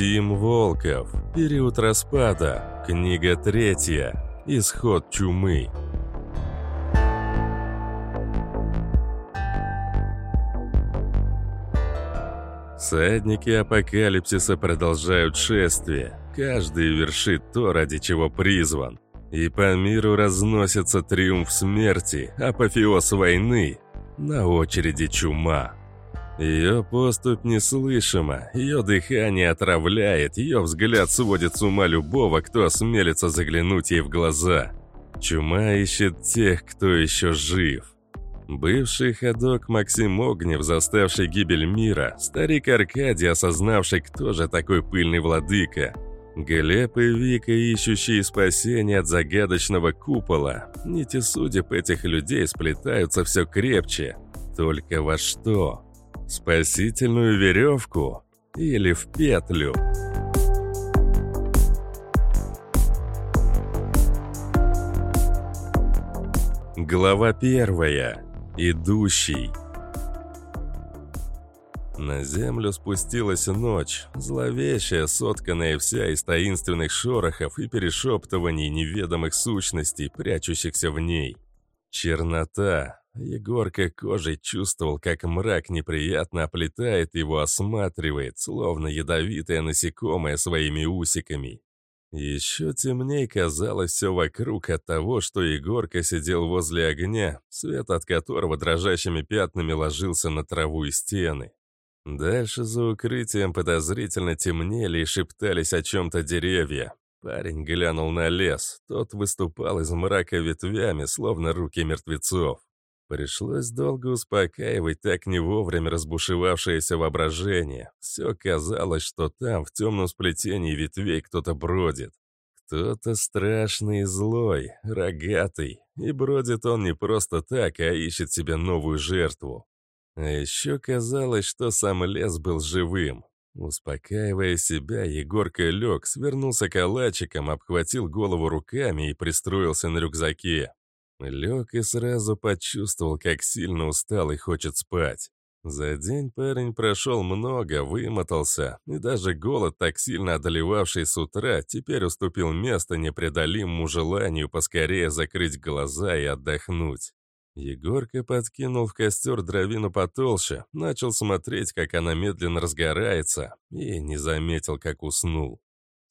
Максим Волков. Период распада. Книга третья. Исход чумы. Садники апокалипсиса продолжают шествие. Каждый вершит то, ради чего призван. И по миру разносится триумф смерти, апофеоз войны. На очереди чума. Ее поступь неслышима, ее дыхание отравляет, ее взгляд сводит с ума любого, кто осмелится заглянуть ей в глаза. Чума ищет тех, кто еще жив. Бывший ходок Максим Огнев, заставший гибель мира, старик Аркадий, осознавший, кто же такой пыльный владыка, Глеб и Вика, ищущие спасения от загадочного купола. Нити судеб этих людей сплетаются все крепче. Только во что? Спасительную веревку или в петлю? Глава первая. Идущий. На землю спустилась ночь, зловещая, сотканная вся из таинственных шорохов и перешептываний неведомых сущностей, прячущихся в ней. Чернота. Егорка кожей чувствовал, как мрак неприятно оплетает его, осматривает, словно ядовитое насекомое своими усиками. Еще темнее казалось все вокруг от того, что Егорка сидел возле огня, свет от которого дрожащими пятнами ложился на траву и стены. Дальше за укрытием подозрительно темнели и шептались о чем-то деревья. Парень глянул на лес, тот выступал из мрака ветвями, словно руки мертвецов. Пришлось долго успокаивать так не вовремя разбушевавшееся воображение. Все казалось, что там, в темном сплетении ветвей, кто-то бродит. Кто-то страшный и злой, рогатый. И бродит он не просто так, а ищет себе новую жертву. А еще казалось, что сам лес был живым. Успокаивая себя, Егорка лег, свернулся калачиком, обхватил голову руками и пристроился на рюкзаке. Лег и сразу почувствовал, как сильно устал и хочет спать. За день парень прошел много, вымотался, и даже голод, так сильно одолевавший с утра, теперь уступил место непреодолимому желанию поскорее закрыть глаза и отдохнуть. Егорка подкинул в костер дровину потолще, начал смотреть, как она медленно разгорается, и не заметил, как уснул.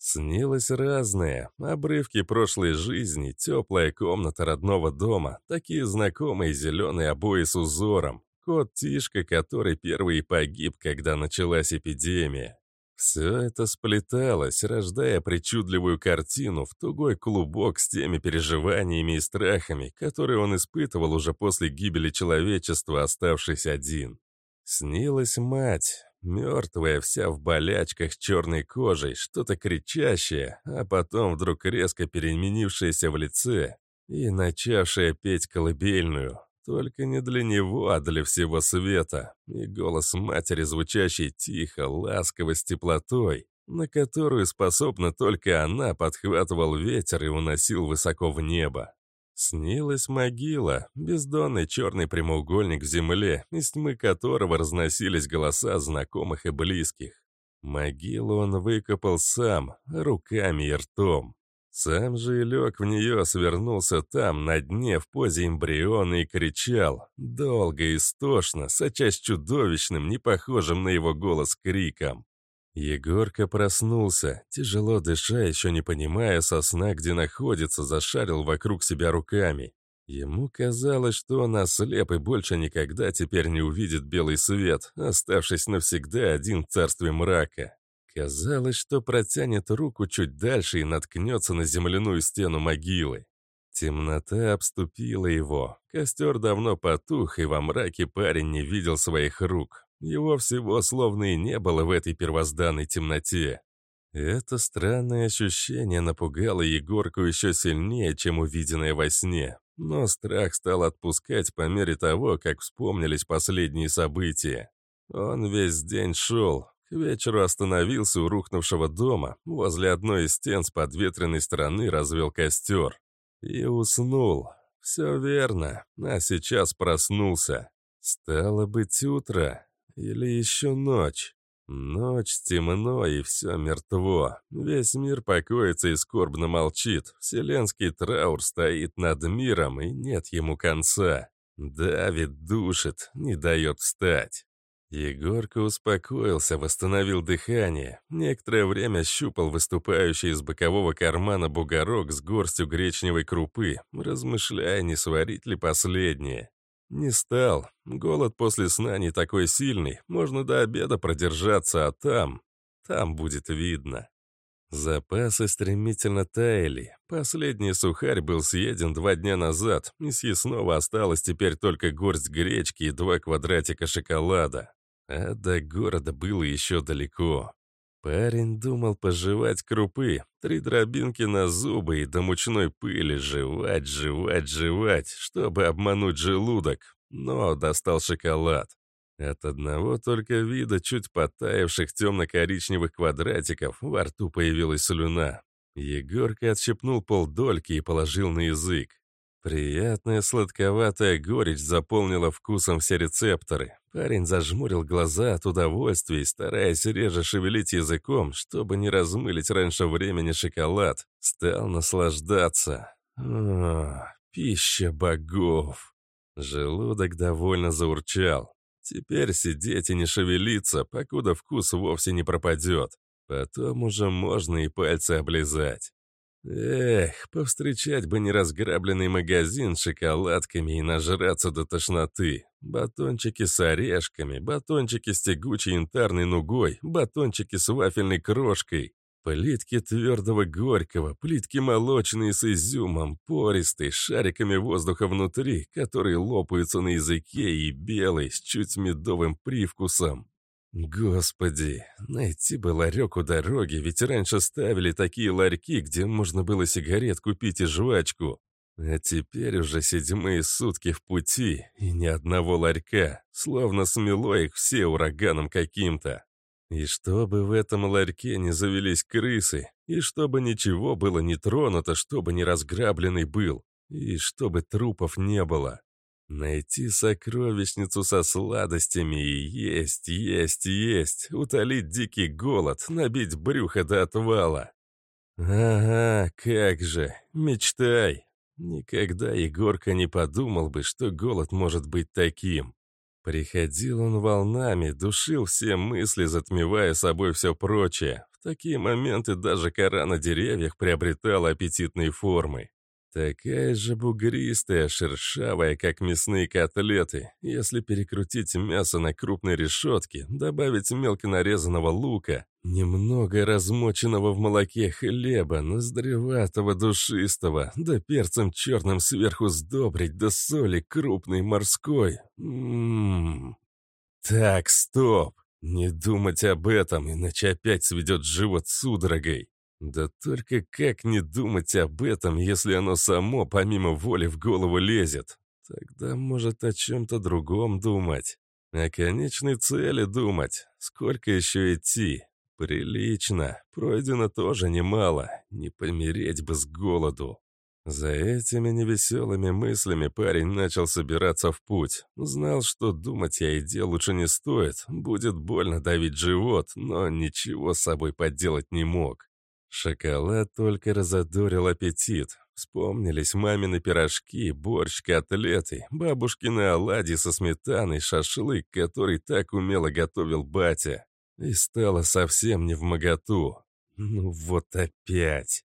Снилось разное. Обрывки прошлой жизни, теплая комната родного дома, такие знакомые зеленые обои с узором, кот Тишка, который первый погиб, когда началась эпидемия. Все это сплеталось, рождая причудливую картину в тугой клубок с теми переживаниями и страхами, которые он испытывал уже после гибели человечества, оставшись один. Снилась мать, Мертвая, вся в болячках, черной кожей, что-то кричащее, а потом вдруг резко переменившееся в лице и начавшая петь колыбельную. Только не для него, а для всего света. И голос матери, звучащий тихо, ласково, с теплотой, на которую способна только она, подхватывал ветер и уносил высоко в небо. Снилась могила, бездонный черный прямоугольник в земле, из тьмы которого разносились голоса знакомых и близких. Могилу он выкопал сам, руками и ртом. Сам же и лег в нее, свернулся там, на дне, в позе эмбриона и кричал, долго и истошно, сочась чудовищным, не похожим на его голос криком. Егорка проснулся, тяжело дыша, еще не понимая со сна, где находится, зашарил вокруг себя руками. Ему казалось, что он ослеп и больше никогда теперь не увидит белый свет, оставшись навсегда один в царстве мрака. Казалось, что протянет руку чуть дальше и наткнется на земляную стену могилы. Темнота обступила его. Костер давно потух, и во мраке парень не видел своих рук. Его всего словно и не было в этой первозданной темноте. Это странное ощущение напугало Егорку еще сильнее, чем увиденное во сне. Но страх стал отпускать по мере того, как вспомнились последние события. Он весь день шел. К вечеру остановился у рухнувшего дома. Возле одной из стен с подветренной стороны развел костер. И уснул. Все верно. А сейчас проснулся. Стало быть утро. Или еще ночь. Ночь темно, и все мертво. Весь мир покоится и скорбно молчит. Вселенский траур стоит над миром, и нет ему конца. Давит, душит, не дает встать. Егорка успокоился, восстановил дыхание. Некоторое время щупал выступающий из бокового кармана бугорок с горстью гречневой крупы, размышляя, не сварить ли последнее. Не стал. Голод после сна не такой сильный. Можно до обеда продержаться, а там... Там будет видно. Запасы стремительно таяли. Последний сухарь был съеден два дня назад. Из съестного осталось теперь только горсть гречки и два квадратика шоколада. А до города было еще далеко. Парень думал пожевать крупы, три дробинки на зубы и до мучной пыли жевать, жевать, жевать, чтобы обмануть желудок, но достал шоколад. От одного только вида чуть потаявших темно-коричневых квадратиков во рту появилась слюна. Егорка отщепнул полдольки и положил на язык. Приятная сладковатая горечь заполнила вкусом все рецепторы. Парень зажмурил глаза от удовольствия, стараясь реже шевелить языком, чтобы не размылить раньше времени шоколад. Стал наслаждаться. О, пища богов. Желудок довольно заурчал. Теперь сидеть и не шевелиться, покуда вкус вовсе не пропадет. Потом уже можно и пальцы облизать. Эх, повстречать бы неразграбленный магазин с шоколадками и нажраться до тошноты. Батончики с орешками, батончики с тягучей янтарной нугой, батончики с вафельной крошкой. Плитки твердого горького, плитки молочные с изюмом, пористые, с шариками воздуха внутри, которые лопаются на языке, и белый, с чуть медовым привкусом. Господи, найти бы ларек у дороги, ведь раньше ставили такие ларьки, где можно было сигарет купить и жвачку. А теперь уже седьмые сутки в пути, и ни одного ларька, словно смело их все ураганом каким-то. И чтобы в этом ларьке не завелись крысы, и чтобы ничего было не тронуто, чтобы не разграбленный был, и чтобы трупов не было. Найти сокровищницу со сладостями и есть, есть, есть, утолить дикий голод, набить брюхо до отвала. Ага, как же, мечтай. Никогда Егорка не подумал бы, что голод может быть таким. Приходил он волнами, душил все мысли, затмевая собой все прочее. В такие моменты даже кора на деревьях приобретала аппетитные формы. Такая же бугристая, шершавая, как мясные котлеты. Если перекрутить мясо на крупной решетке, добавить мелко нарезанного лука, немного размоченного в молоке хлеба, ноздреватого, душистого, да перцем черным сверху сдобрить, да соли крупной морской. Ммм. Так, стоп. Не думать об этом, иначе опять сведет живот судорогой. Да только как не думать об этом, если оно само помимо воли в голову лезет? Тогда может о чем-то другом думать. О конечной цели думать. Сколько еще идти? Прилично. Пройдено тоже немало. Не помереть бы с голоду. За этими невеселыми мыслями парень начал собираться в путь. Знал, что думать о еде лучше не стоит. Будет больно давить живот, но ничего с собой поделать не мог. Шоколад только разодорил аппетит. Вспомнились мамины пирожки, борщ, котлеты, бабушкины оладьи со сметаной, шашлык, который так умело готовил батя. И стало совсем не в моготу. Ну вот опять.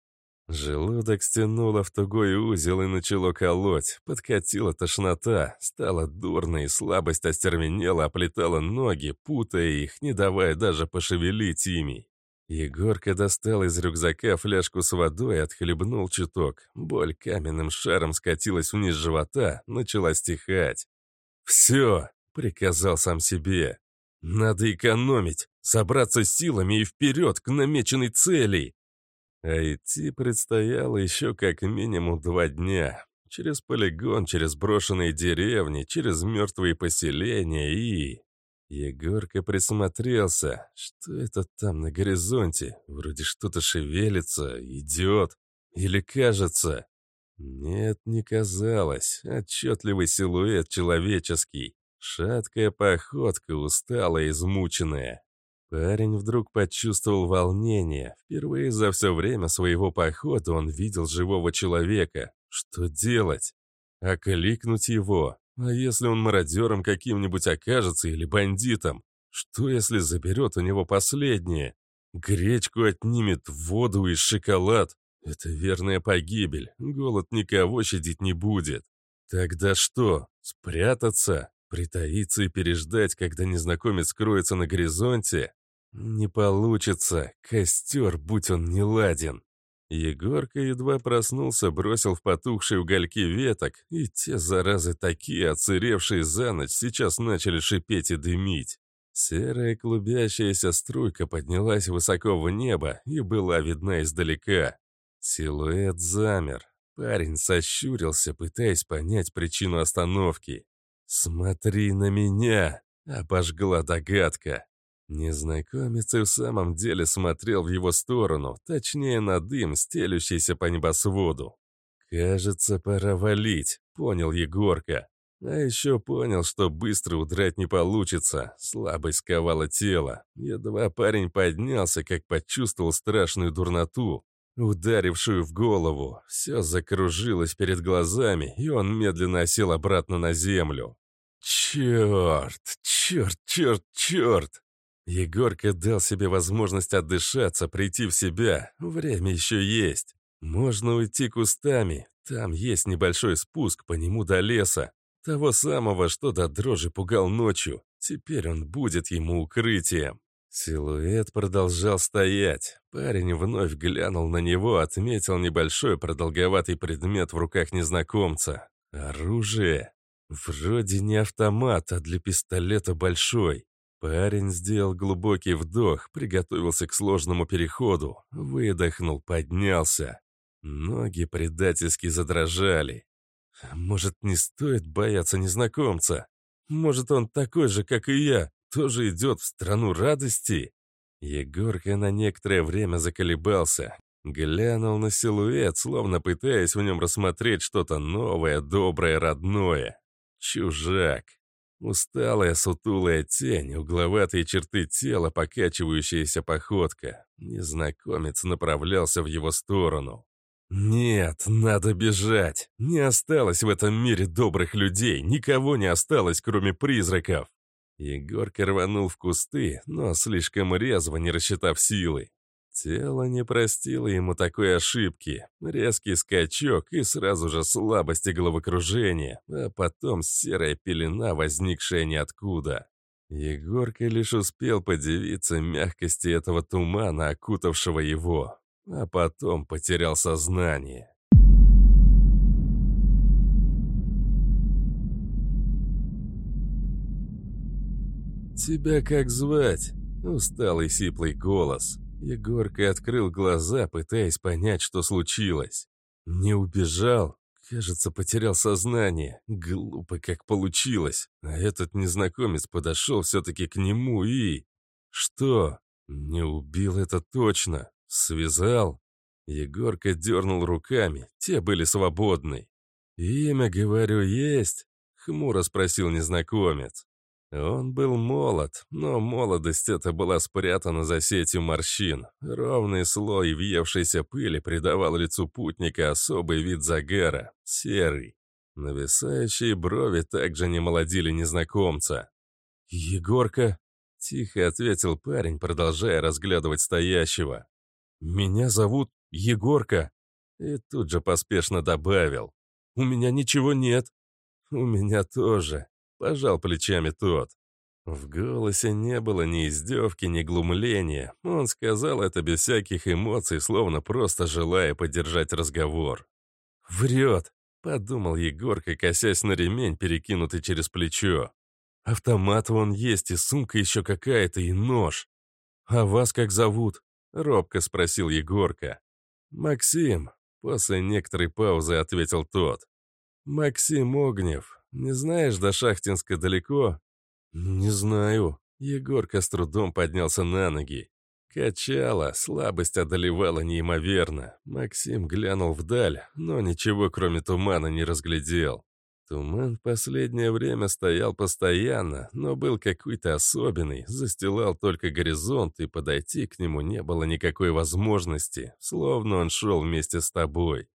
Желудок стянуло в тугой узел и начало колоть. Подкатила тошнота, стало дурно и слабость остервенела, оплетала ноги, путая их, не давая даже пошевелить ими. Егорка достал из рюкзака фляжку с водой и отхлебнул чуток. Боль каменным шаром скатилась вниз живота, начала стихать. «Все!» — приказал сам себе. «Надо экономить, собраться силами и вперед к намеченной цели!» А идти предстояло еще как минимум два дня. Через полигон, через брошенные деревни, через мертвые поселения и... Егорка присмотрелся. Что это там на горизонте? Вроде что-то шевелится, идет. Или кажется? Нет, не казалось. Отчетливый силуэт человеческий. Шаткая походка, усталая, измученная. Парень вдруг почувствовал волнение. Впервые за все время своего похода он видел живого человека. Что делать? Окликнуть его? А если он мародером каким-нибудь окажется или бандитом? Что если заберет у него последнее? Гречку отнимет, воду и шоколад. Это верная погибель. Голод никого щадить не будет. Тогда что? Спрятаться? Притаиться и переждать, когда незнакомец скроется на горизонте? Не получится. Костер, будь он не ладен. Егорка едва проснулся, бросил в потухшие угольки веток, и те, заразы такие, оцеревшие за ночь, сейчас начали шипеть и дымить. Серая клубящаяся струйка поднялась высоко в небо и была видна издалека. Силуэт замер. Парень сощурился, пытаясь понять причину остановки. «Смотри на меня!» — обожгла догадка. Незнакомец и в самом деле смотрел в его сторону, точнее на дым, стелющийся по небосводу. «Кажется, пора валить», — понял Егорка. А еще понял, что быстро удрать не получится, слабость сковала тело. Едва парень поднялся, как почувствовал страшную дурноту, ударившую в голову. Все закружилось перед глазами, и он медленно осел обратно на землю. «Черт, черт, черт, черт!» Егорка дал себе возможность отдышаться, прийти в себя. Время еще есть. Можно уйти кустами. Там есть небольшой спуск по нему до леса. Того самого, что до дрожи пугал ночью. Теперь он будет ему укрытием. Силуэт продолжал стоять. Парень вновь глянул на него, отметил небольшой продолговатый предмет в руках незнакомца. Оружие. Вроде не автомат, а для пистолета большой. Парень сделал глубокий вдох, приготовился к сложному переходу, выдохнул, поднялся. Ноги предательски задрожали. Может, не стоит бояться незнакомца? Может, он такой же, как и я, тоже идет в страну радости? Егорка на некоторое время заколебался, глянул на силуэт, словно пытаясь в нем рассмотреть что-то новое, доброе, родное. Чужак. Усталая сутулая тень, угловатые черты тела, покачивающаяся походка. Незнакомец направлялся в его сторону. «Нет, надо бежать. Не осталось в этом мире добрых людей, никого не осталось, кроме призраков». Егорка рванул в кусты, но слишком резво, не рассчитав силы. Тело не простило ему такой ошибки. Резкий скачок и сразу же слабость и головокружение, а потом серая пелена, возникшая ниоткуда. Егорка лишь успел подивиться мягкости этого тумана, окутавшего его, а потом потерял сознание. «Тебя как звать?» — усталый сиплый голос. Егорка открыл глаза, пытаясь понять, что случилось. Не убежал. Кажется, потерял сознание. Глупо как получилось. А этот незнакомец подошел все-таки к нему и... Что? Не убил это точно. Связал? Егорка дернул руками. Те были свободны. «Имя, говорю, есть?» — хмуро спросил незнакомец. Он был молод, но молодость эта была спрятана за сетью морщин. Ровный слой въевшейся пыли придавал лицу путника особый вид загара, серый. Нависающие брови также не молодили незнакомца. «Егорка?» — тихо ответил парень, продолжая разглядывать стоящего. «Меня зовут Егорка». И тут же поспешно добавил. «У меня ничего нет». «У меня тоже», Пожал плечами тот. В голосе не было ни издевки, ни глумления. Он сказал это без всяких эмоций, словно просто желая поддержать разговор. «Врет», — подумал Егорка, косясь на ремень, перекинутый через плечо. «Автомат вон есть, и сумка еще какая-то, и нож. А вас как зовут?» — робко спросил Егорка. «Максим», — после некоторой паузы ответил тот. «Максим Огнев, не знаешь, до Шахтинска далеко?» «Не знаю». Егорка с трудом поднялся на ноги. Качало, слабость одолевала неимоверно. Максим глянул вдаль, но ничего кроме тумана не разглядел. Туман в последнее время стоял постоянно, но был какой-то особенный, застилал только горизонт, и подойти к нему не было никакой возможности, словно он шел вместе с тобой.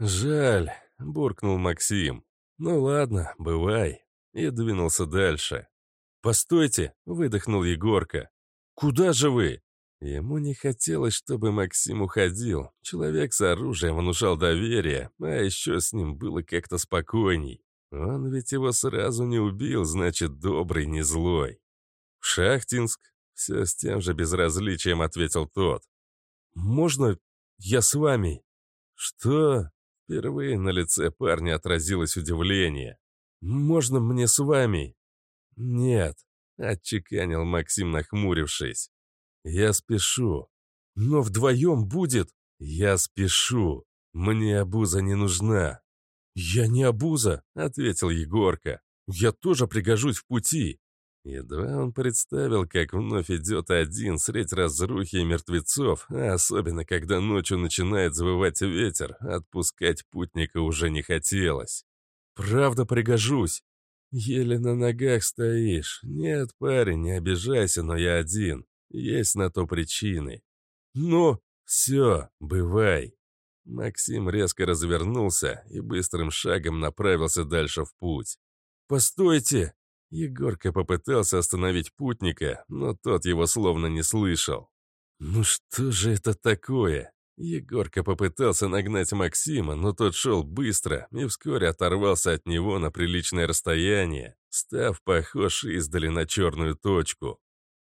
«Жаль», — буркнул Максим. «Ну ладно, бывай», и двинулся дальше. «Постойте!» — выдохнул Егорка. «Куда же вы?» Ему не хотелось, чтобы Максим уходил. Человек с оружием внушал доверие, а еще с ним было как-то спокойней. Он ведь его сразу не убил, значит, добрый, не злой. «В Шахтинск?» — все с тем же безразличием ответил тот. «Можно я с вами?» «Что?» Впервые на лице парня отразилось удивление. «Можно мне с вами?» «Нет», — отчеканил Максим, нахмурившись. «Я спешу. Но вдвоем будет?» «Я спешу. Мне обуза не нужна». «Я не обуза», — ответил Егорка. «Я тоже пригожусь в пути». Едва он представил, как вновь идет один средь разрухи и мертвецов, а особенно когда ночью начинает завывать ветер, отпускать путника уже не хотелось. «Правда пригожусь». «Еле на ногах стоишь. Нет, парень, не обижайся, но я один. Есть на то причины. Ну, все, бывай». Максим резко развернулся и быстрым шагом направился дальше в путь. «Постойте!» Егорка попытался остановить путника, но тот его словно не слышал. «Ну что же это такое?» Егорка попытался нагнать Максима, но тот шел быстро и вскоре оторвался от него на приличное расстояние, став похож издали на черную точку.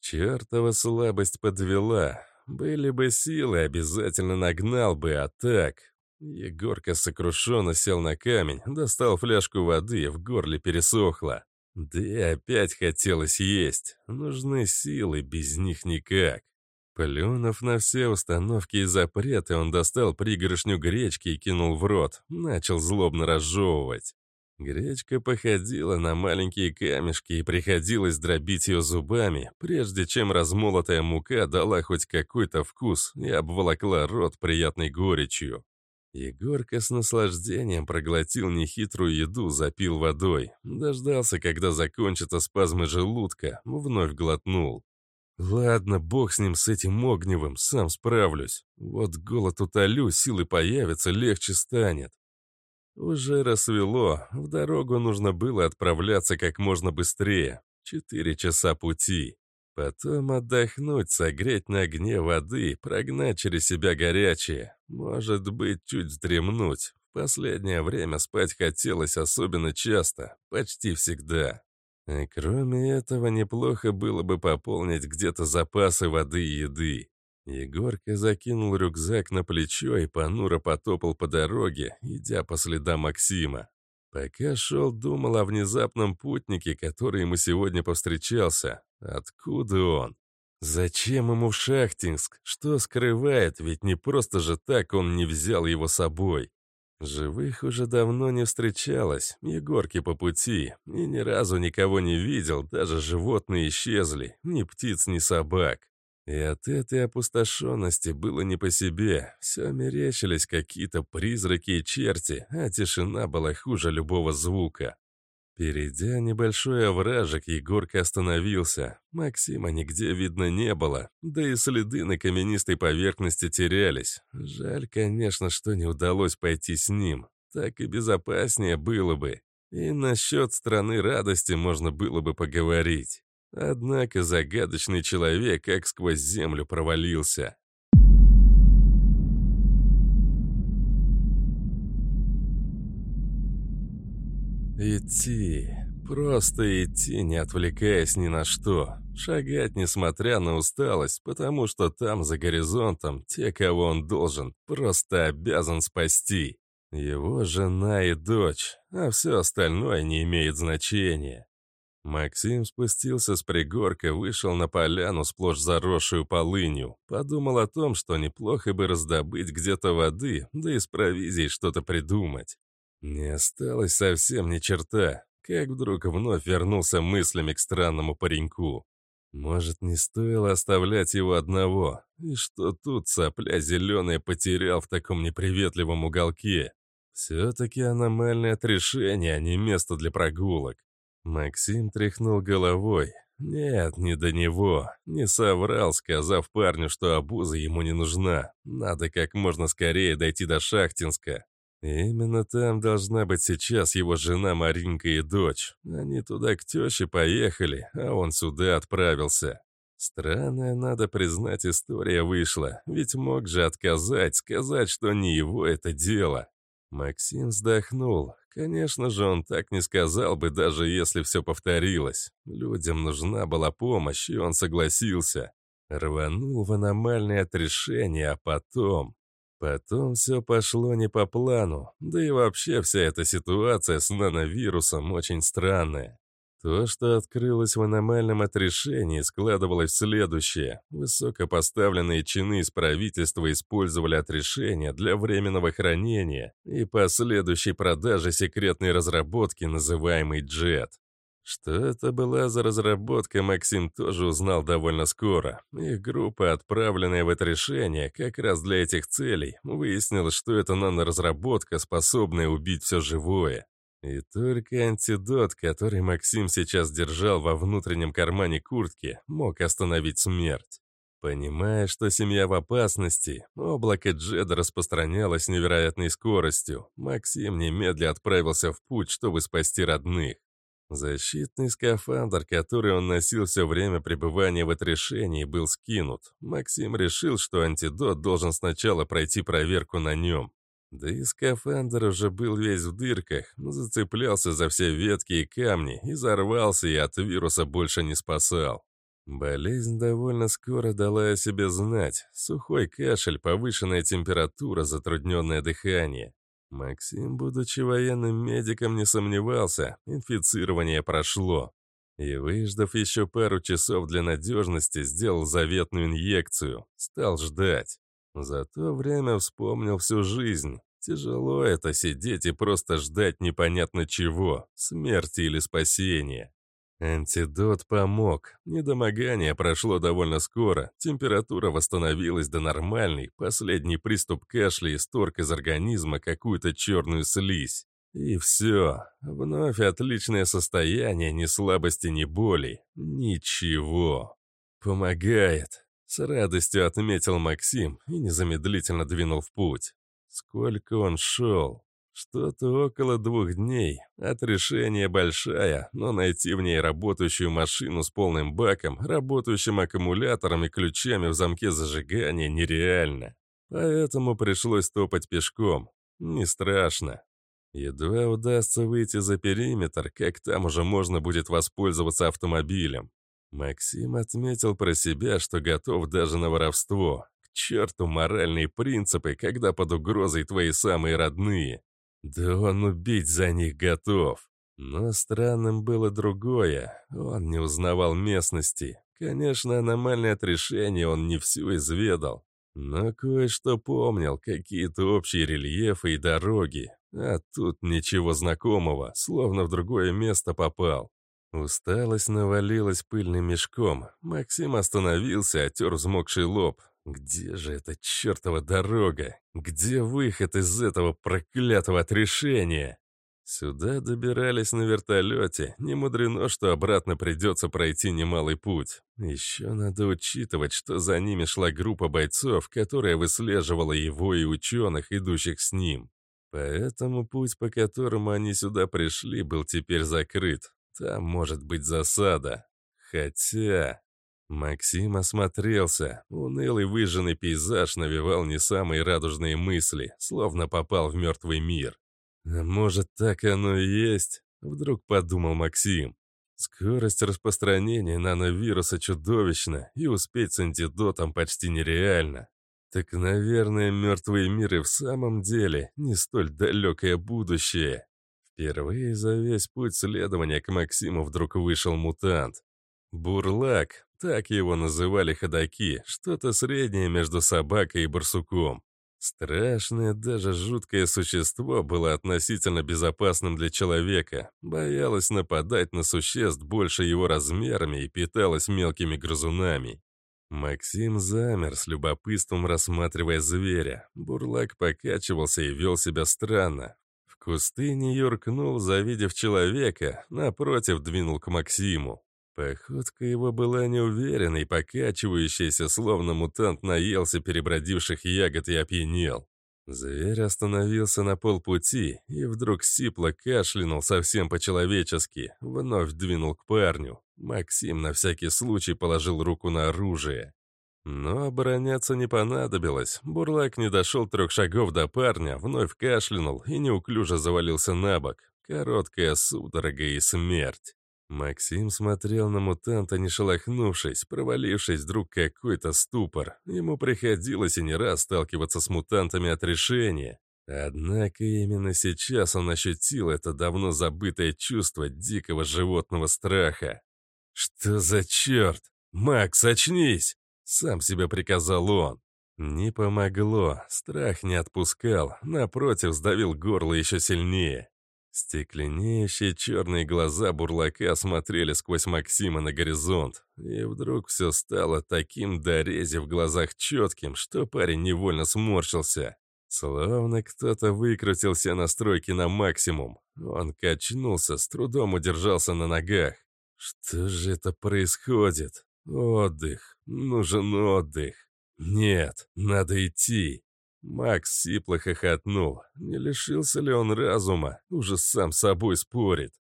Чертова слабость подвела. Были бы силы, обязательно нагнал бы, а так... Егорка сокрушенно сел на камень, достал фляжку воды, в горле пересохло. Да и опять хотелось есть. Нужны силы, без них никак. Плюнув на все установки и запреты, он достал пригоршню гречки и кинул в рот. Начал злобно разжевывать. Гречка походила на маленькие камешки и приходилось дробить ее зубами, прежде чем размолотая мука дала хоть какой-то вкус и обволокла рот приятной горечью. Егорка с наслаждением проглотил нехитрую еду, запил водой. Дождался, когда закончатся спазмы желудка, вновь глотнул. «Ладно, бог с ним, с этим огневым, сам справлюсь. Вот голод утолю, силы появятся, легче станет. Уже рассвело, в дорогу нужно было отправляться как можно быстрее. Четыре часа пути. Потом отдохнуть, согреть на огне воды, прогнать через себя горячее. Может быть, чуть вздремнуть. В последнее время спать хотелось особенно часто, почти всегда. И кроме этого, неплохо было бы пополнить где-то запасы воды и еды. Егорка закинул рюкзак на плечо и понуро потопал по дороге, идя по следам Максима. Пока шел, думал о внезапном путнике, который ему сегодня повстречался. Откуда он? Зачем ему в Шахтинск? Что скрывает? Ведь не просто же так он не взял его с собой. Живых уже давно не встречалось, Егорки по пути, и ни разу никого не видел, даже животные исчезли, ни птиц, ни собак. И от этой опустошенности было не по себе. Все мерещились какие-то призраки и черти, а тишина была хуже любого звука. Перейдя небольшой овражек, Егорка остановился. Максима нигде видно не было, да и следы на каменистой поверхности терялись. Жаль, конечно, что не удалось пойти с ним. Так и безопаснее было бы. И насчет страны радости можно было бы поговорить. Однако загадочный человек как сквозь землю провалился. Идти. Просто идти, не отвлекаясь ни на что. Шагать, несмотря на усталость, потому что там, за горизонтом, те, кого он должен, просто обязан спасти. Его жена и дочь, а все остальное не имеет значения. Максим спустился с пригорка, вышел на поляну, сплошь заросшую полынью. Подумал о том, что неплохо бы раздобыть где-то воды, да и с провизией что-то придумать. Не осталось совсем ни черта, как вдруг вновь вернулся мыслями к странному пареньку. Может, не стоило оставлять его одного, и что тут сопля зеленая потерял в таком неприветливом уголке. Все-таки аномальное отрешение, а не место для прогулок. Максим тряхнул головой. Нет, не до него. Не соврал, сказав парню, что обуза ему не нужна. Надо как можно скорее дойти до Шахтинска. Именно там должна быть сейчас его жена Маринка и дочь. Они туда к теще поехали, а он сюда отправился. Странная, надо признать, история вышла, ведь мог же отказать, сказать, что не его это дело. Максим вздохнул. Конечно же, он так не сказал бы, даже если все повторилось. Людям нужна была помощь, и он согласился. Рванул в аномальное отрешение, а потом... Потом все пошло не по плану, да и вообще вся эта ситуация с нановирусом очень странная. То, что открылось в аномальном отрешении, складывалось в следующее. Высокопоставленные чины из правительства использовали отрешение для временного хранения и последующей продажи секретной разработки, называемой JET. Что это была за разработка, Максим тоже узнал довольно скоро. Их группа, отправленная в это решение, как раз для этих целей, выяснила, что это наноразработка, способная убить все живое. И только антидот, который Максим сейчас держал во внутреннем кармане куртки, мог остановить смерть. Понимая, что семья в опасности, облако Джеда распространялось невероятной скоростью. Максим немедля отправился в путь, чтобы спасти родных. Защитный скафандр, который он носил все время пребывания в отрешении, был скинут. Максим решил, что антидот должен сначала пройти проверку на нем. Да и скафандр уже был весь в дырках, зацеплялся за все ветки и камни, и взорвался, и от вируса больше не спасал. Болезнь довольно скоро дала о себе знать. Сухой кашель, повышенная температура, затрудненное дыхание. Максим, будучи военным медиком, не сомневался, инфицирование прошло. И, выждав еще пару часов для надежности, сделал заветную инъекцию, стал ждать. За то время вспомнил всю жизнь. Тяжело это сидеть и просто ждать непонятно чего, смерти или спасения. Антидот помог. Недомогание прошло довольно скоро, температура восстановилась до нормальной, последний приступ кашля исторг из организма какую-то черную слизь. И все. Вновь отличное состояние, ни слабости, ни боли. Ничего. Помогает. С радостью отметил Максим и незамедлительно двинул в путь. Сколько он шел? Что-то около двух дней. Отрешение большая, но найти в ней работающую машину с полным баком, работающим аккумулятором и ключами в замке зажигания нереально. Поэтому пришлось топать пешком. Не страшно. Едва удастся выйти за периметр, как там уже можно будет воспользоваться автомобилем. Максим отметил про себя, что готов даже на воровство. К черту моральные принципы, когда под угрозой твои самые родные. Да он убить за них готов. Но странным было другое. Он не узнавал местности. Конечно, аномальное отрешение он не всю изведал. Но кое-что помнил, какие-то общие рельефы и дороги. А тут ничего знакомого, словно в другое место попал. Усталость навалилась пыльным мешком. Максим остановился, отер взмокший лоб. Где же эта чертова дорога? Где выход из этого проклятого отрешения? Сюда добирались на вертолете. Не мудрено, что обратно придется пройти немалый путь. Еще надо учитывать, что за ними шла группа бойцов, которая выслеживала его и ученых, идущих с ним. Поэтому путь, по которому они сюда пришли, был теперь закрыт. Там может быть засада. Хотя... Максим осмотрелся. Унылый выжженный пейзаж навевал не самые радужные мысли, словно попал в мертвый мир. А может, так оно и есть? Вдруг подумал Максим. Скорость распространения нановируса чудовищна, и успеть с антидотом почти нереально. Так, наверное, мертвый мир и в самом деле не столь далекое будущее. Впервые за весь путь следования к Максиму вдруг вышел мутант. Бурлак, так его называли ходаки, что-то среднее между собакой и барсуком. Страшное, даже жуткое существо было относительно безопасным для человека, боялось нападать на существ больше его размерами и питалось мелкими грызунами. Максим замер с любопытством, рассматривая зверя. Бурлак покачивался и вел себя странно. кусты не юркнул, завидев человека, напротив двинул к Максиму. Походка его была неуверенной, покачивающейся, словно мутант наелся перебродивших ягод и опьянел. Зверь остановился на полпути и вдруг сипло кашлянул совсем по-человечески, вновь двинул к парню. Максим на всякий случай положил руку на оружие. Но обороняться не понадобилось. Бурлак не дошел трех шагов до парня, вновь кашлянул и неуклюже завалился на бок. Короткая судорога и смерть. Максим смотрел на мутанта, не шелохнувшись, провалившись вдруг какой-то ступор. Ему приходилось и не раз сталкиваться с мутантами от решения. Однако именно сейчас он ощутил это давно забытое чувство дикого животного страха. «Что за черт? Макс, очнись!» — сам себе приказал он. Не помогло, страх не отпускал, напротив, сдавил горло еще сильнее. Стекленеющие черные глаза бурлака смотрели сквозь Максима на горизонт, и вдруг все стало таким дорези в глазах четким, что парень невольно сморщился. Словно кто-то выкрутил все настройки на максимум. Он качнулся, с трудом удержался на ногах. Что же это происходит? Отдых. Нужен отдых. Нет, надо идти. Макс сипло хохотнул. Не лишился ли он разума? Уже сам собой спорит.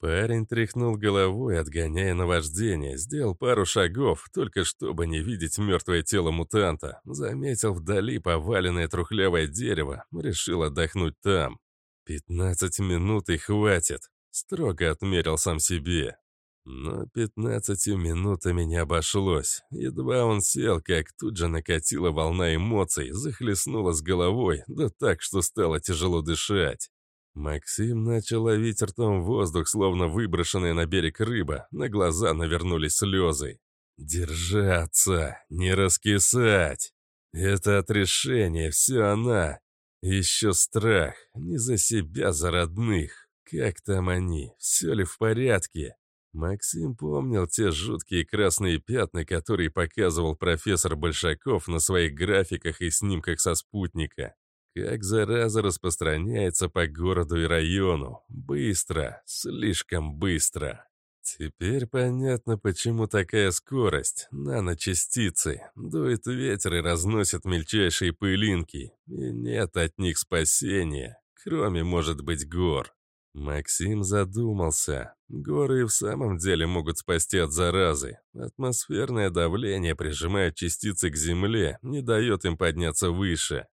Парень тряхнул головой, отгоняя наваждение, сделал пару шагов, только чтобы не видеть мертвое тело мутанта. Заметил вдали поваленное трухлявое дерево, решил отдохнуть там. «Пятнадцать минут и хватит», — строго отмерил сам себе. Но пятнадцатью минутами не обошлось. Едва он сел, как тут же накатила волна эмоций, захлестнула с головой, да так, что стало тяжело дышать. Максим начал ловить ртом воздух, словно выброшенная на берег рыба. На глаза навернулись слезы. «Держаться! Не раскисать! Это отрешение, все она! Еще страх! Не за себя, за родных! Как там они? Все ли в порядке?» Максим помнил те жуткие красные пятна, которые показывал профессор Большаков на своих графиках и снимках со спутника. Как зараза распространяется по городу и району. Быстро, слишком быстро. Теперь понятно, почему такая скорость. Наночастицы. Дует ветер и разносит мельчайшие пылинки. И нет от них спасения, кроме, может быть, гор. Максим задумался. Горы в самом деле могут спасти от заразы. Атмосферное давление прижимает частицы к земле, не дает им подняться выше.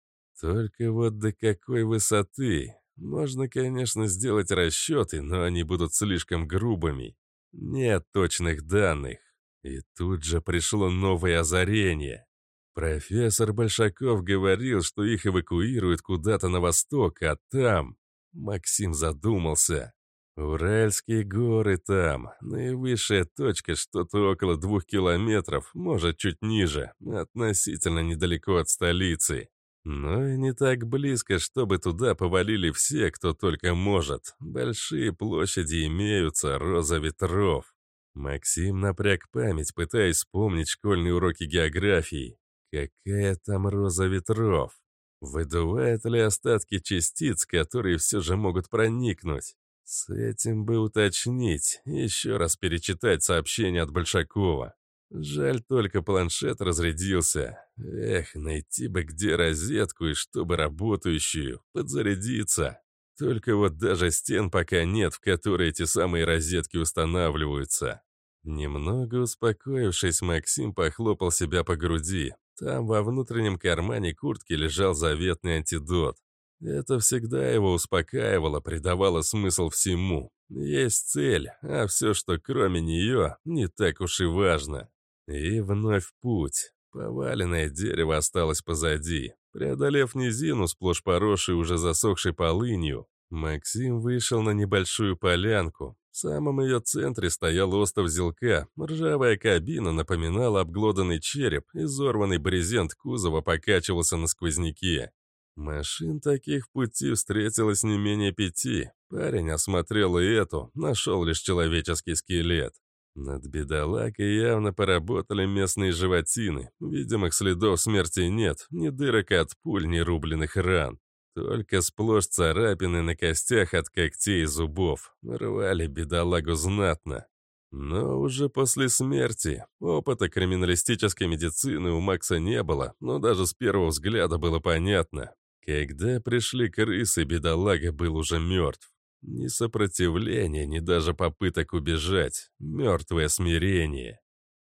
Только вот до какой высоты? Можно, конечно, сделать расчеты, но они будут слишком грубыми. Нет точных данных. И тут же пришло новое озарение. Профессор Большаков говорил, что их эвакуируют куда-то на восток, а там... Максим задумался. Уральские горы там. Наивысшая точка что-то около двух километров, может, чуть ниже, относительно недалеко от столицы. Но и не так близко, чтобы туда повалили все, кто только может. Большие площади имеются, роза ветров. Максим напряг память, пытаясь вспомнить школьные уроки географии. Какая там роза ветров? Выдувает ли остатки частиц, которые все же могут проникнуть? С этим бы уточнить, еще раз перечитать сообщение от Большакова. Жаль, только планшет разрядился. Эх, найти бы где розетку и чтобы работающую, подзарядиться. Только вот даже стен пока нет, в которые эти самые розетки устанавливаются. Немного успокоившись, Максим похлопал себя по груди. Там во внутреннем кармане куртки лежал заветный антидот. Это всегда его успокаивало, придавало смысл всему. Есть цель, а все, что кроме нее, не так уж и важно. И вновь путь. Поваленное дерево осталось позади. Преодолев низину, сплошь поросшей уже засохшей полынью, Максим вышел на небольшую полянку. В самом ее центре стоял остов зелка. Ржавая кабина напоминала обглоданный череп, изорванный брезент кузова покачивался на сквозняке. Машин таких в пути встретилось не менее пяти. Парень осмотрел и эту, нашел лишь человеческий скелет. Над бедолагой явно поработали местные животины. Видимых следов смерти нет, ни дырок от пуль, ни рубленых ран. Только сплошь царапины на костях от когтей и зубов. Рвали бедолагу знатно. Но уже после смерти опыта криминалистической медицины у Макса не было, но даже с первого взгляда было понятно. Когда пришли крысы, бедолага был уже мертв. Ни сопротивления, ни даже попыток убежать. Мертвое смирение.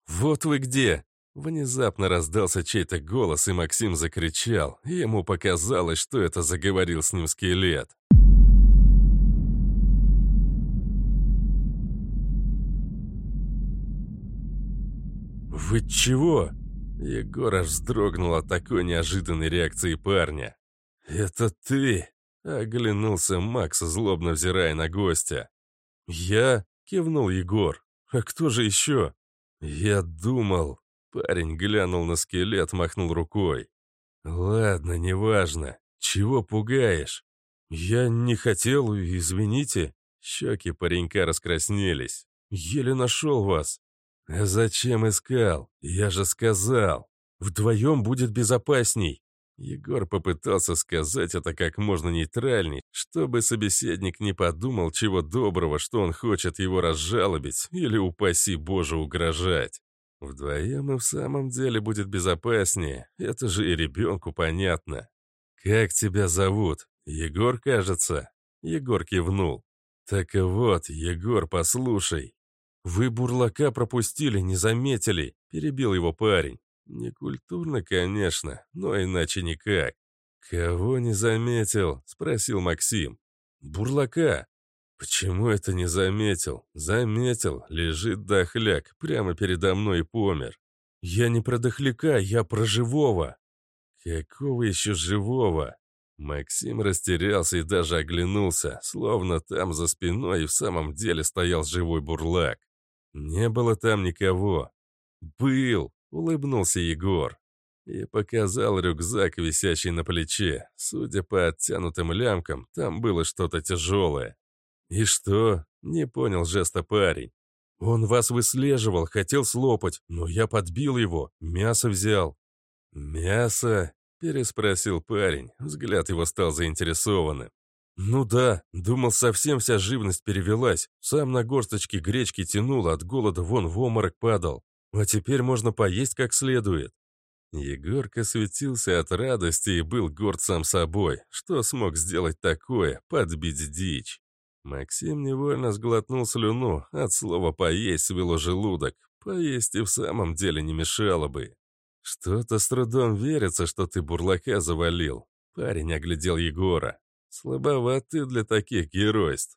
«Вот вы где!» Внезапно раздался чей-то голос, и Максим закричал. Ему показалось, что это заговорил с ним скелет. «Вы чего?» Егор аж вздрогнул от такой неожиданной реакции парня. «Это ты?» — оглянулся Макс, злобно взирая на гостя. «Я?» — кивнул Егор. «А кто же еще?» «Я думал...» Парень глянул на скелет, махнул рукой. «Ладно, неважно. Чего пугаешь?» «Я не хотел, извините». Щеки паренька раскраснелись. «Еле нашел вас». «А зачем искал? Я же сказал. Вдвоем будет безопасней». Егор попытался сказать это как можно нейтральней, чтобы собеседник не подумал чего доброго, что он хочет его разжалобить или, упаси Боже, угрожать. Вдвоем и в самом деле будет безопаснее, это же и ребенку понятно. «Как тебя зовут? Егор, кажется?» Егор кивнул. «Так вот, Егор, послушай. Вы бурлака пропустили, не заметили», — перебил его парень. «Некультурно, конечно, но иначе никак». «Кого не заметил?» — спросил Максим. «Бурлака. Почему это не заметил? Заметил, лежит дохляк, прямо передо мной и помер. Я не про дохляка, я про живого. Какого еще живого? Максим растерялся и даже оглянулся, словно там за спиной и в самом деле стоял живой бурлак. Не было там никого. «Был!» — улыбнулся Егор. И показал рюкзак, висящий на плече. Судя по оттянутым лямкам, там было что-то тяжелое. «И что?» — не понял жеста парень. «Он вас выслеживал, хотел слопать, но я подбил его, мясо взял». «Мясо?» — переспросил парень, взгляд его стал заинтересованным. «Ну да, думал, совсем вся живность перевелась, сам на горсточке гречки тянул, от голода вон в оморок падал. А теперь можно поесть как следует». Егорка светился от радости и был горд сам собой, что смог сделать такое, подбить дичь. Максим невольно сглотнул слюну, от слова «поесть» свело желудок. Поесть и в самом деле не мешало бы. Что-то с трудом верится, что ты бурлака завалил. Парень оглядел Егора. Слабоват ты для таких геройств.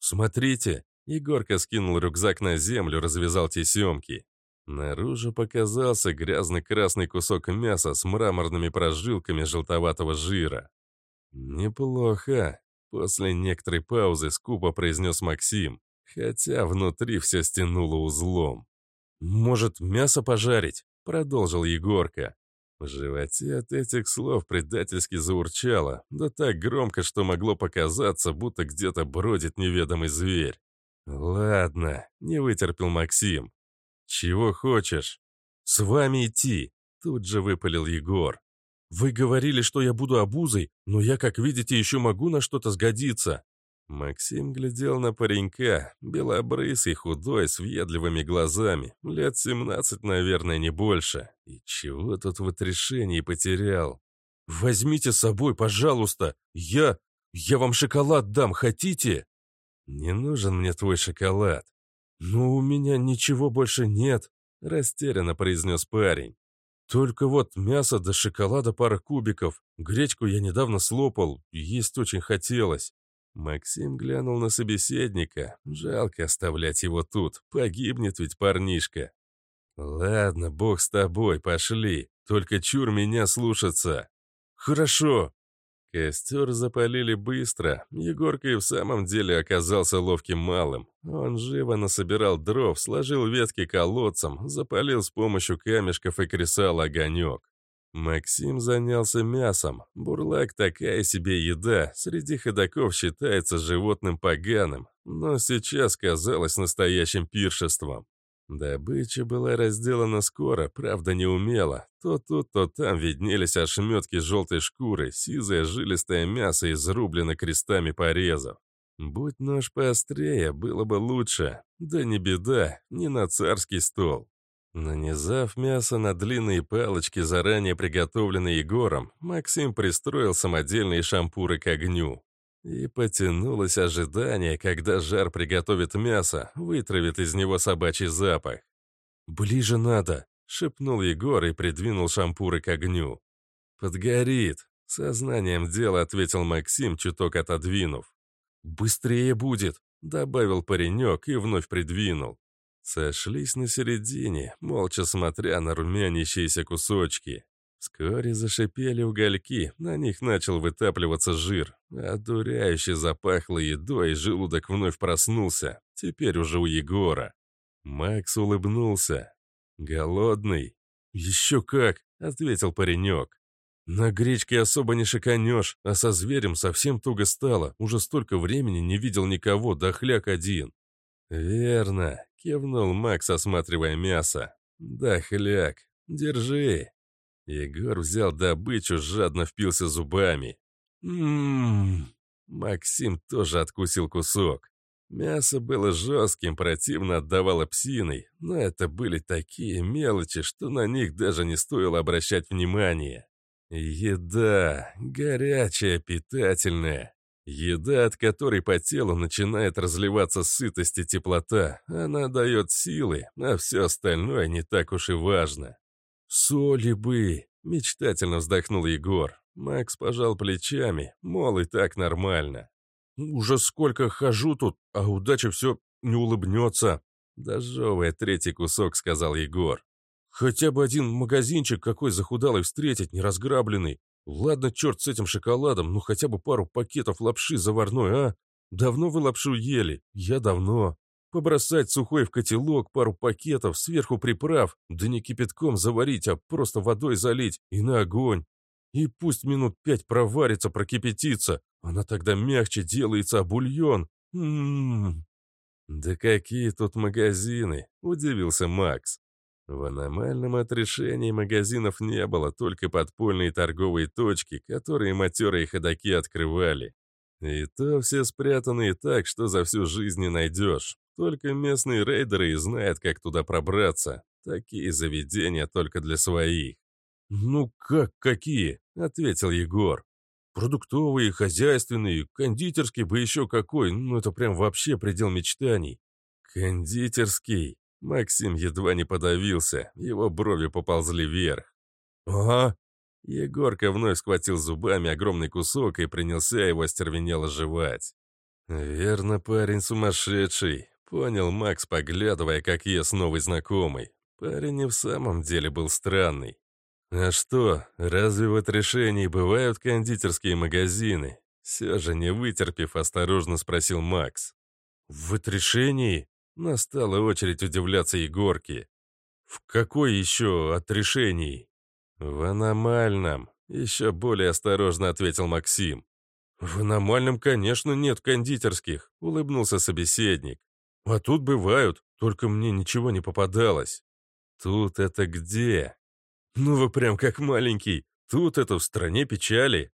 Смотрите, Егорка скинул рюкзак на землю, развязал тесемки. Наружу показался грязный красный кусок мяса с мраморными прожилками желтоватого жира. «Неплохо», После некоторой паузы скупо произнес Максим, хотя внутри все стянуло узлом. «Может, мясо пожарить?» — продолжил Егорка. В животе от этих слов предательски заурчало, да так громко, что могло показаться, будто где-то бродит неведомый зверь. «Ладно», — не вытерпел Максим. «Чего хочешь?» «С вами идти», — тут же выпалил Егор. «Вы говорили, что я буду обузой, но я, как видите, еще могу на что-то сгодиться». Максим глядел на паренька, белобрысый, худой, с въедливыми глазами, лет семнадцать, наверное, не больше. И чего тут в отрешении потерял? «Возьмите с собой, пожалуйста! Я... я вам шоколад дам, хотите?» «Не нужен мне твой шоколад». «Ну, у меня ничего больше нет», — растерянно произнес парень. Только вот мясо до шоколада пара кубиков. Гречку я недавно слопал, есть очень хотелось. Максим глянул на собеседника. Жалко оставлять его тут, погибнет ведь парнишка. Ладно, бог с тобой, пошли. Только чур меня слушаться. Хорошо, Костер запалили быстро. Егорка и в самом деле оказался ловким малым. Он живо насобирал дров, сложил ветки колодцем, запалил с помощью камешков и кресал огонек. Максим занялся мясом. Бурлак такая себе еда, среди ходаков считается животным поганым, но сейчас казалось настоящим пиршеством. Добыча была разделана скоро, правда не умело. То тут, то там виднелись ошметки желтой шкуры, сизое жилистое мясо изрублено крестами порезов. Будь нож поострее, было бы лучше. Да не беда, не на царский стол. Нанизав мясо на длинные палочки, заранее приготовленные Егором, Максим пристроил самодельные шампуры к огню. И потянулось ожидание, когда жар приготовит мясо, вытравит из него собачий запах. «Ближе надо!» — шепнул Егор и придвинул шампуры к огню. «Подгорит!» — сознанием дела ответил Максим, чуток отодвинув. «Быстрее будет!» — добавил паренек и вновь придвинул. Сошлись на середине, молча смотря на румянящиеся кусочки. Вскоре зашипели угольки, на них начал вытапливаться жир. Одуряюще запахло едой, и желудок вновь проснулся. Теперь уже у Егора. Макс улыбнулся. «Голодный?» «Еще как!» — ответил паренек. «На гречке особо не шиканешь, а со зверем совсем туго стало. Уже столько времени не видел никого, да хляк один». «Верно», — кивнул Макс, осматривая мясо. «Да хляк, держи». Егор взял добычу, жадно впился зубами. Ммм. Максим тоже откусил кусок. Мясо было жестким, противно отдавало псиной, но это были такие мелочи, что на них даже не стоило обращать внимания. Еда. Горячая, питательная. Еда, от которой по телу начинает разливаться сытость и теплота. Она дает силы, а все остальное не так уж и важно. «Соли бы!» — мечтательно вздохнул Егор. Макс пожал плечами, мол, и так нормально. «Уже сколько хожу тут, а удача все не улыбнется!» Дожевывая третий кусок, сказал Егор. «Хотя бы один магазинчик какой захудалый встретить, неразграбленный. Ладно, черт с этим шоколадом, ну хотя бы пару пакетов лапши заварной, а? Давно вы лапшу ели? Я давно. Побросать сухой в котелок, пару пакетов, сверху приправ, да не кипятком заварить, а просто водой залить и на огонь. И пусть минут пять проварится, прокипятится. Она тогда мягче делается, а бульон... М-м-м. «Да какие тут магазины?» – удивился Макс. В аномальном отрешении магазинов не было, только подпольные торговые точки, которые матерые ходаки открывали. И то все спрятанные так, что за всю жизнь не найдешь. Только местные рейдеры и знают, как туда пробраться. Такие заведения только для своих. «Ну как какие?» — ответил Егор. «Продуктовые, хозяйственные, кондитерский бы еще какой, ну это прям вообще предел мечтаний». «Кондитерский?» Максим едва не подавился, его брови поползли вверх. «Ага». Егорка вновь схватил зубами огромный кусок и принялся его остервенело жевать. «Верно, парень сумасшедший. Понял Макс, поглядывая, как ест новый знакомый. Парень не в самом деле был странный. А что, разве в отрешении бывают кондитерские магазины? Все же не вытерпев, осторожно спросил Макс. В отрешении? Настала очередь удивляться Егорке. В какой еще отрешении? В аномальном, еще более осторожно ответил Максим. В аномальном, конечно, нет кондитерских, улыбнулся собеседник. А тут бывают, только мне ничего не попадалось. Тут это где? Ну вы прям как маленький. Тут это в стране печали.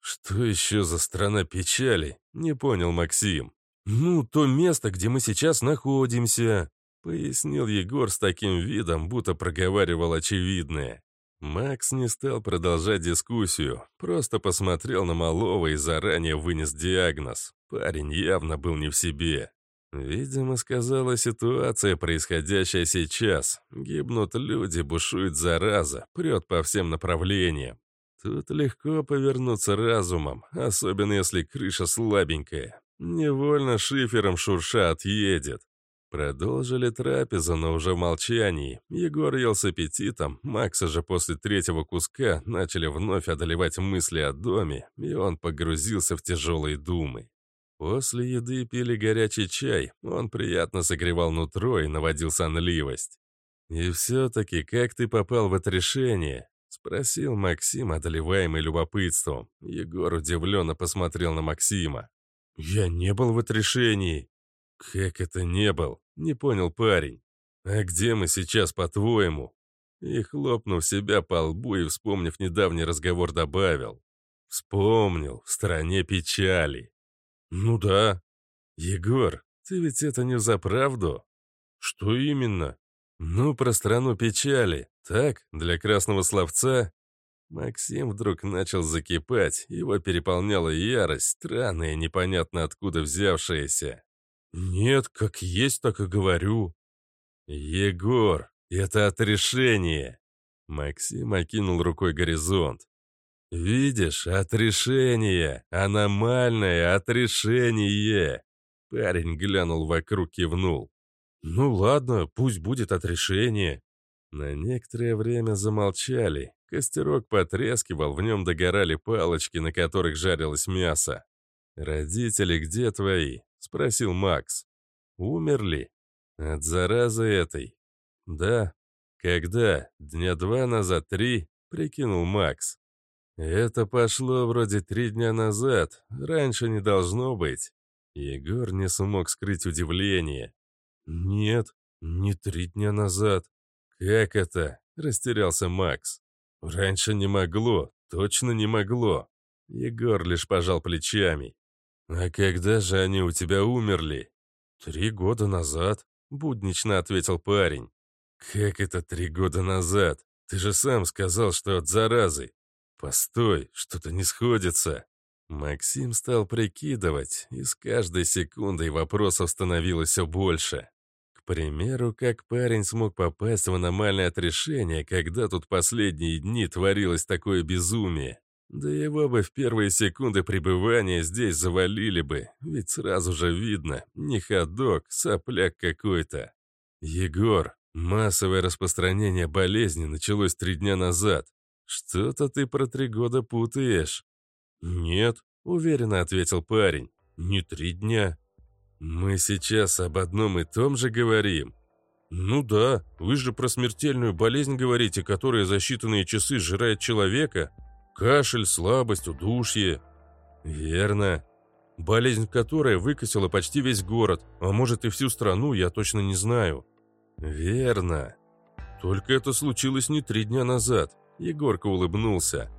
Что еще за страна печали? Не понял Максим. Ну, то место, где мы сейчас находимся, пояснил Егор с таким видом, будто проговаривал очевидное. Макс не стал продолжать дискуссию, просто посмотрел на малого и заранее вынес диагноз. Парень явно был не в себе. Видимо, сказала ситуация, происходящая сейчас. Гибнут люди, бушует зараза, прет по всем направлениям. Тут легко повернуться разумом, особенно если крыша слабенькая. Невольно шифером шурша отъедет. Продолжили трапезу, но уже в молчании. Егор ел с аппетитом, Макса же после третьего куска начали вновь одолевать мысли о доме, и он погрузился в тяжелые думы. После еды пили горячий чай, он приятно согревал нутро и наводил сонливость. «И все-таки как ты попал в это решение?» — спросил Максим, одолеваемый любопытством. Егор удивленно посмотрел на Максима. «Я не был в отрешении». «Как это не был?» — не понял парень. А где мы сейчас, по-твоему?» И, хлопнув себя по лбу и вспомнив недавний разговор, добавил. «Вспомнил, в стране печали». «Ну да». «Егор, ты ведь это не за правду?» «Что именно?» «Ну, про страну печали. Так, для красного словца?» Максим вдруг начал закипать, его переполняла ярость, странная, непонятно откуда взявшаяся. «Нет, как есть, так и говорю». «Егор, это отрешение!» Максим окинул рукой горизонт. «Видишь, отрешение! Аномальное отрешение!» Парень глянул вокруг, кивнул. «Ну ладно, пусть будет отрешение». На некоторое время замолчали. Костерок потрескивал, в нем догорали палочки, на которых жарилось мясо. «Родители где твои?» — спросил Макс. «Умерли? От заразы этой?» «Да». «Когда? Дня два назад, три?» — прикинул Макс. «Это пошло вроде три дня назад. Раньше не должно быть». Егор не смог скрыть удивление. «Нет, не три дня назад». «Как это?» — растерялся Макс. «Раньше не могло, точно не могло». Егор лишь пожал плечами. «А когда же они у тебя умерли?» «Три года назад», — буднично ответил парень. «Как это три года назад? Ты же сам сказал, что от заразы. Постой, что-то не сходится». Максим стал прикидывать, и с каждой секундой вопросов становилось все больше. К примеру, как парень смог попасть в аномальное отрешение, когда тут последние дни творилось такое безумие. Да его бы в первые секунды пребывания здесь завалили бы, ведь сразу же видно, не ходок, сопляк какой-то. Егор, массовое распространение болезни началось три дня назад. Что-то ты про три года путаешь. «Нет», — уверенно ответил парень, — «не три дня». «Мы сейчас об одном и том же говорим». «Ну да, вы же про смертельную болезнь говорите, которая за считанные часы сжирает человека. Кашель, слабость, удушье». «Верно. Болезнь, которая выкосила почти весь город, а может и всю страну, я точно не знаю». «Верно. Только это случилось не три дня назад», — Егорка улыбнулся.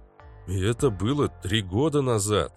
И это было три года назад.